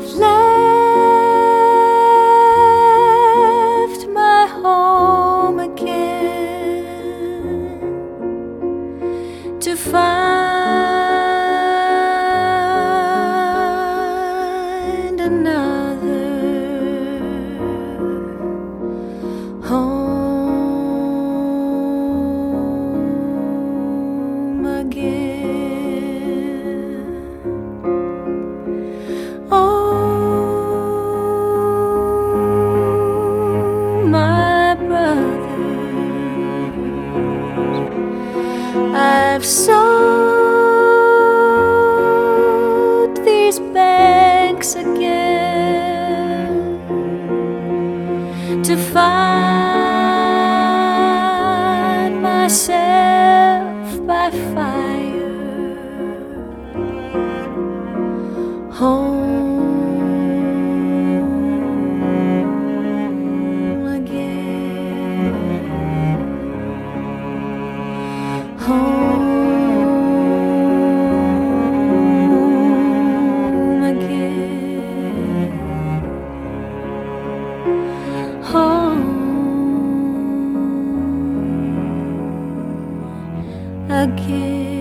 I've left my home again to find. My brothers, I've sought these banks again to find myself by fire. Home again